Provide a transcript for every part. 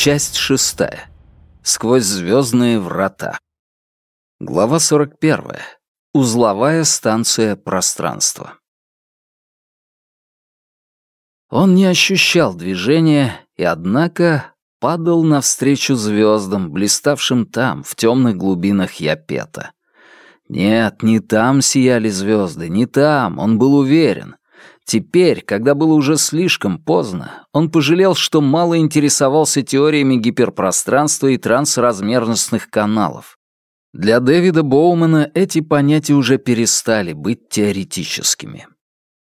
Часть шестая. Сквозь звездные врата. Глава 41. Узловая станция пространства. Он не ощущал движения и, однако, падал навстречу звездам, блиставшим там, в темных глубинах Япета. Нет, не там сияли звезды, не там, он был уверен. Теперь, когда было уже слишком поздно, он пожалел, что мало интересовался теориями гиперпространства и трансразмерностных каналов. Для Дэвида Боумана эти понятия уже перестали быть теоретическими.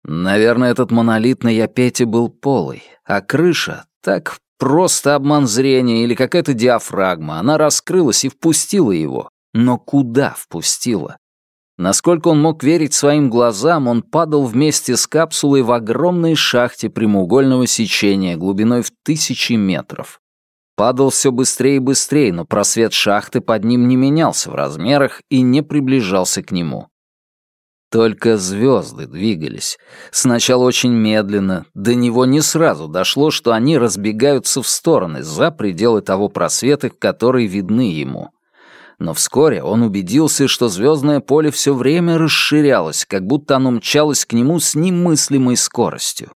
Наверное, этот монолит на Япете был полый, а крыша — так просто обман зрения или какая-то диафрагма. Она раскрылась и впустила его. Но куда впустила? Насколько он мог верить своим глазам, он падал вместе с капсулой в огромной шахте прямоугольного сечения глубиной в тысячи метров. Падал все быстрее и быстрее, но просвет шахты под ним не менялся в размерах и не приближался к нему. Только звезды двигались. Сначала очень медленно, до него не сразу дошло, что они разбегаются в стороны, за пределы того просвета, который видны ему но вскоре он убедился, что звездное поле все время расширялось, как будто оно мчалось к нему с немыслимой скоростью.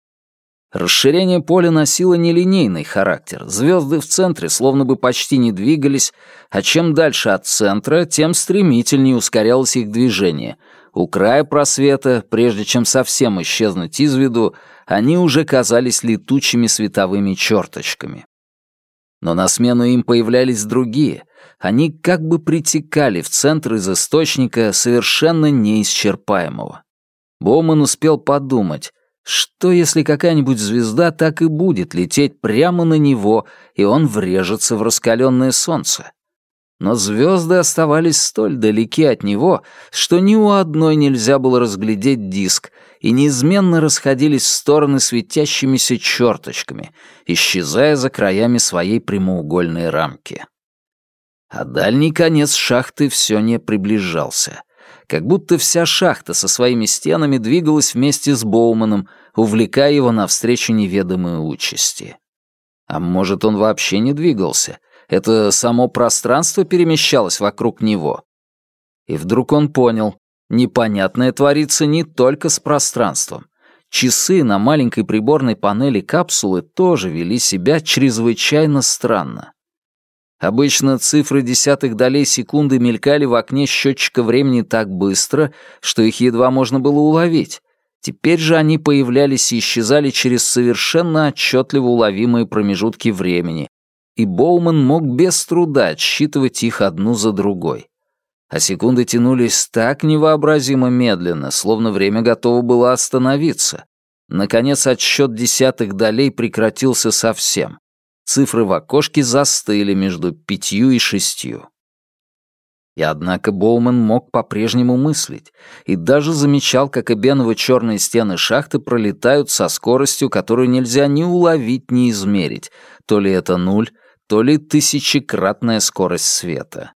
Расширение поля носило нелинейный характер. Звезды в центре словно бы почти не двигались, а чем дальше от центра, тем стремительнее ускорялось их движение. У края просвета, прежде чем совсем исчезнуть из виду, они уже казались летучими световыми черточками. Но на смену им появлялись другие, они как бы притекали в центр из источника совершенно неисчерпаемого. Боуман успел подумать, что если какая-нибудь звезда так и будет лететь прямо на него, и он врежется в раскаленное солнце? Но звезды оставались столь далеки от него, что ни у одной нельзя было разглядеть диск, и неизменно расходились в стороны светящимися черточками, исчезая за краями своей прямоугольной рамки. А дальний конец шахты все не приближался. Как будто вся шахта со своими стенами двигалась вместе с Боуманом, увлекая его навстречу неведомой участи. А может, он вообще не двигался? Это само пространство перемещалось вокруг него. И вдруг он понял, непонятное творится не только с пространством. Часы на маленькой приборной панели капсулы тоже вели себя чрезвычайно странно. Обычно цифры десятых долей секунды мелькали в окне счетчика времени так быстро, что их едва можно было уловить. Теперь же они появлялись и исчезали через совершенно отчетливо уловимые промежутки времени, и Боуман мог без труда отсчитывать их одну за другой. А секунды тянулись так невообразимо медленно, словно время готово было остановиться. Наконец отсчет десятых долей прекратился совсем. Цифры в окошке застыли между пятью и шестью. И однако Боуман мог по-прежнему мыслить и даже замечал, как эбеново-черные стены шахты пролетают со скоростью, которую нельзя ни уловить, ни измерить. То ли это нуль, то ли тысячекратная скорость света.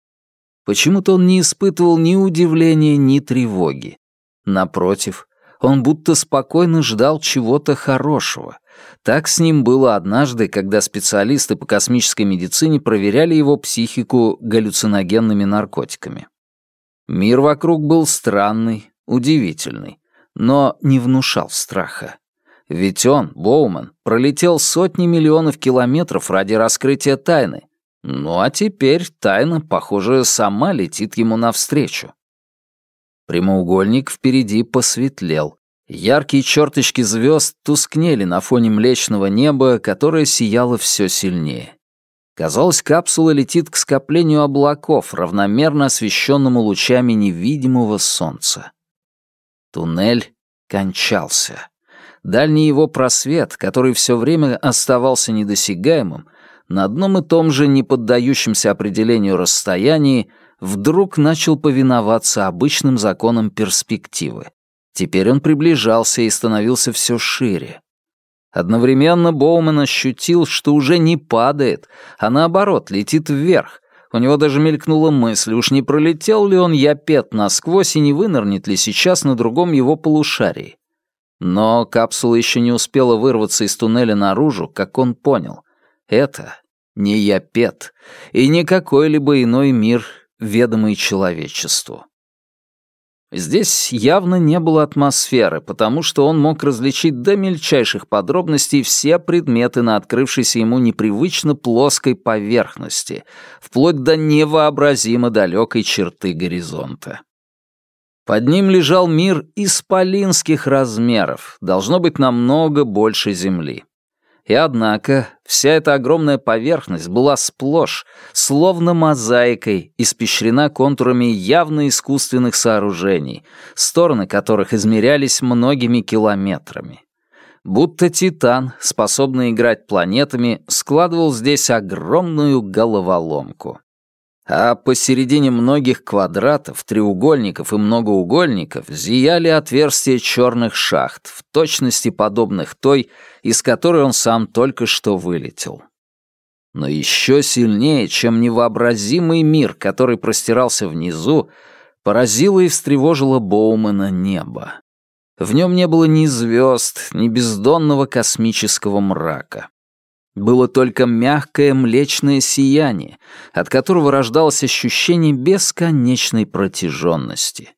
Почему-то он не испытывал ни удивления, ни тревоги. Напротив, он будто спокойно ждал чего-то хорошего, так с ним было однажды, когда специалисты по космической медицине проверяли его психику галлюциногенными наркотиками. Мир вокруг был странный, удивительный, но не внушал страха. Ведь он, Боуман, пролетел сотни миллионов километров ради раскрытия тайны. Ну а теперь тайна, похоже, сама летит ему навстречу. Прямоугольник впереди посветлел, Яркие черточки звезд тускнели на фоне млечного неба, которое сияло все сильнее. Казалось, капсула летит к скоплению облаков, равномерно освещенному лучами невидимого солнца. Туннель кончался. Дальний его просвет, который все время оставался недосягаемым, на одном и том же неподдающемся определению расстоянии, вдруг начал повиноваться обычным законам перспективы. Теперь он приближался и становился все шире. Одновременно Боуман ощутил, что уже не падает, а наоборот, летит вверх. У него даже мелькнула мысль, уж не пролетел ли он Япет насквозь и не вынырнет ли сейчас на другом его полушарии. Но капсула еще не успела вырваться из туннеля наружу, как он понял. Это не Япет и не какой-либо иной мир, ведомый человечеству. Здесь явно не было атмосферы, потому что он мог различить до мельчайших подробностей все предметы на открывшейся ему непривычно плоской поверхности, вплоть до невообразимо далекой черты горизонта. Под ним лежал мир исполинских размеров, должно быть намного больше Земли. И однако вся эта огромная поверхность была сплошь, словно мозаикой, испещрена контурами явно искусственных сооружений, стороны которых измерялись многими километрами. Будто Титан, способный играть планетами, складывал здесь огромную головоломку а посередине многих квадратов, треугольников и многоугольников зияли отверстия черных шахт, в точности подобных той, из которой он сам только что вылетел. Но еще сильнее, чем невообразимый мир, который простирался внизу, поразило и встревожило Боумена небо. В нем не было ни звезд, ни бездонного космического мрака. Было только мягкое млечное сияние, от которого рождалось ощущение бесконечной протяженности.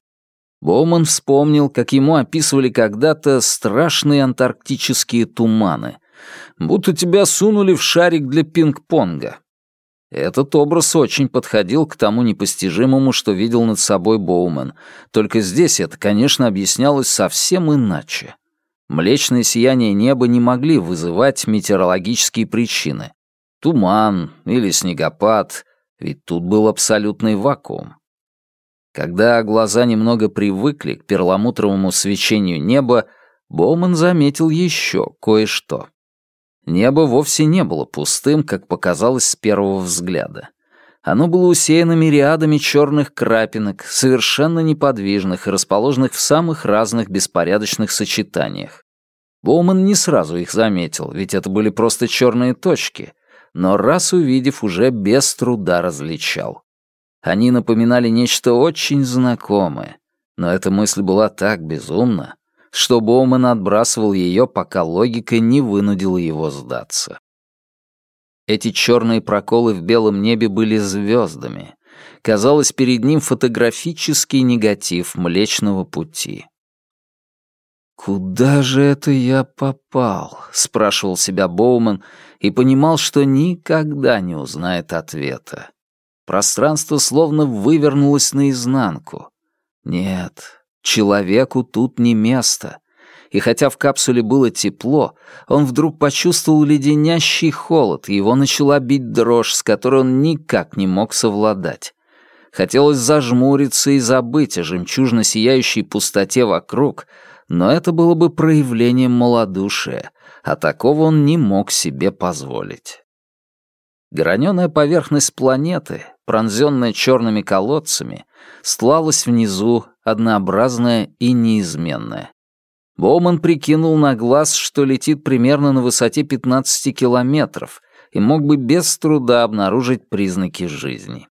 Боуман вспомнил, как ему описывали когда-то страшные антарктические туманы, будто тебя сунули в шарик для пинг-понга. Этот образ очень подходил к тому непостижимому, что видел над собой Боумен, только здесь это, конечно, объяснялось совсем иначе. Млечное сияние неба не могли вызывать метеорологические причины. Туман или снегопад, ведь тут был абсолютный вакуум. Когда глаза немного привыкли к перламутровому свечению неба, Боуман заметил еще кое-что. Небо вовсе не было пустым, как показалось с первого взгляда. Оно было усеяно мириадами черных крапинок, совершенно неподвижных и расположенных в самых разных беспорядочных сочетаниях. Боуман не сразу их заметил, ведь это были просто черные точки, но раз увидев, уже без труда различал. Они напоминали нечто очень знакомое, но эта мысль была так безумна, что Боуман отбрасывал ее, пока логика не вынудила его сдаться. Эти черные проколы в белом небе были звездами. Казалось, перед ним фотографический негатив Млечного Пути. «Куда же это я попал?» — спрашивал себя Боуман и понимал, что никогда не узнает ответа. Пространство словно вывернулось наизнанку. Нет, человеку тут не место и хотя в капсуле было тепло, он вдруг почувствовал леденящий холод, и его начала бить дрожь, с которой он никак не мог совладать. Хотелось зажмуриться и забыть о жемчужно сияющей пустоте вокруг, но это было бы проявлением малодушия, а такого он не мог себе позволить. Граненая поверхность планеты, пронзенная черными колодцами, стлалась внизу, однообразная и неизменная. Боуман прикинул на глаз, что летит примерно на высоте 15 километров и мог бы без труда обнаружить признаки жизни.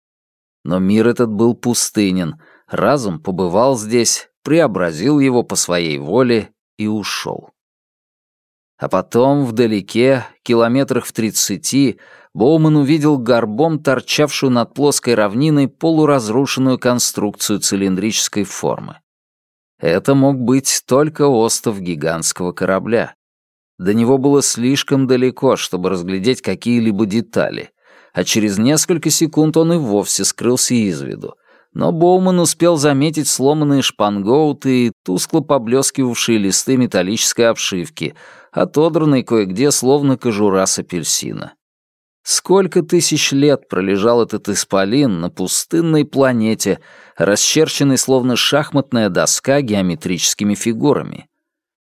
Но мир этот был пустынен, разум побывал здесь, преобразил его по своей воле и ушел. А потом, вдалеке, километрах в тридцати, Боуман увидел горбом торчавшую над плоской равниной полуразрушенную конструкцию цилиндрической формы. Это мог быть только остов гигантского корабля. До него было слишком далеко, чтобы разглядеть какие-либо детали, а через несколько секунд он и вовсе скрылся из виду. Но Боуман успел заметить сломанные шпангоуты и тускло поблескивавшие листы металлической обшивки, отодранные кое-где словно кожура с апельсина. Сколько тысяч лет пролежал этот исполин на пустынной планете, расчерченной словно шахматная доска геометрическими фигурами?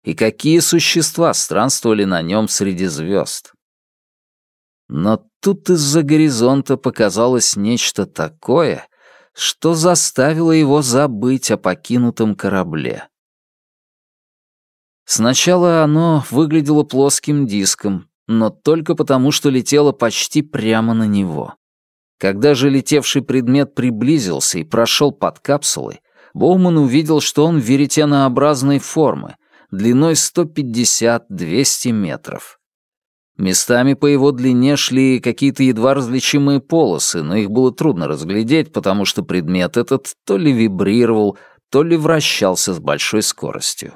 И какие существа странствовали на нем среди звезд? Но тут из-за горизонта показалось нечто такое, что заставило его забыть о покинутом корабле. Сначала оно выглядело плоским диском, но только потому, что летела почти прямо на него. Когда же летевший предмет приблизился и прошел под капсулой, Боуман увидел, что он веретенообразной формы, длиной 150-200 метров. Местами по его длине шли какие-то едва различимые полосы, но их было трудно разглядеть, потому что предмет этот то ли вибрировал, то ли вращался с большой скоростью.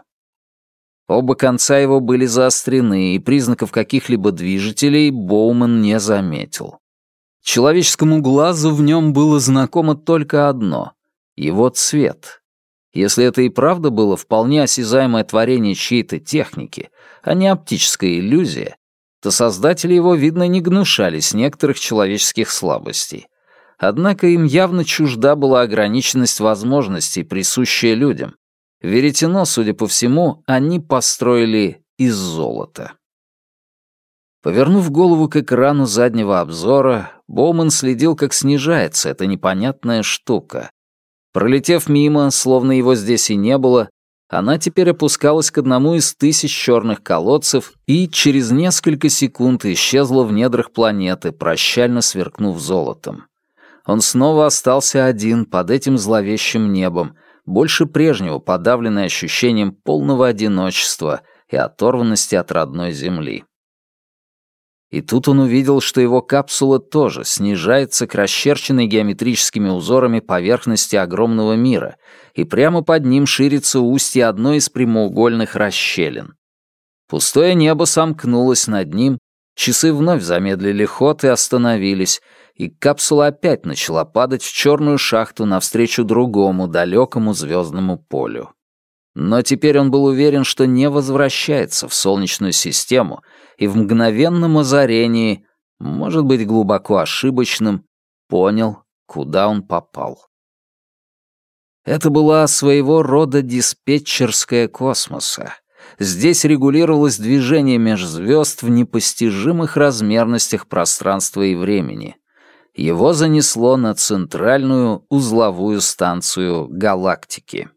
Оба конца его были заострены, и признаков каких-либо движителей Боуман не заметил. Человеческому глазу в нем было знакомо только одно — его цвет. Если это и правда было вполне осязаемое творение чьей-то техники, а не оптическая иллюзия, то создатели его, видно, не гнушались некоторых человеческих слабостей. Однако им явно чужда была ограниченность возможностей, присущая людям. Веретено, судя по всему, они построили из золота. Повернув голову к экрану заднего обзора, Боуман следил, как снижается эта непонятная штука. Пролетев мимо, словно его здесь и не было, она теперь опускалась к одному из тысяч черных колодцев и через несколько секунд исчезла в недрах планеты, прощально сверкнув золотом. Он снова остался один под этим зловещим небом, больше прежнего подавленный ощущением полного одиночества и оторванности от родной земли. И тут он увидел, что его капсула тоже снижается к расчерченной геометрическими узорами поверхности огромного мира, и прямо под ним ширится устье одной из прямоугольных расщелин. Пустое небо сомкнулось над ним, часы вновь замедлили ход и остановились, и капсула опять начала падать в черную шахту навстречу другому далекому звездному полю. Но теперь он был уверен, что не возвращается в Солнечную систему и в мгновенном озарении, может быть, глубоко ошибочным, понял, куда он попал. Это была своего рода диспетчерская космоса. Здесь регулировалось движение межзвезд в непостижимых размерностях пространства и времени. Его занесло на центральную узловую станцию галактики.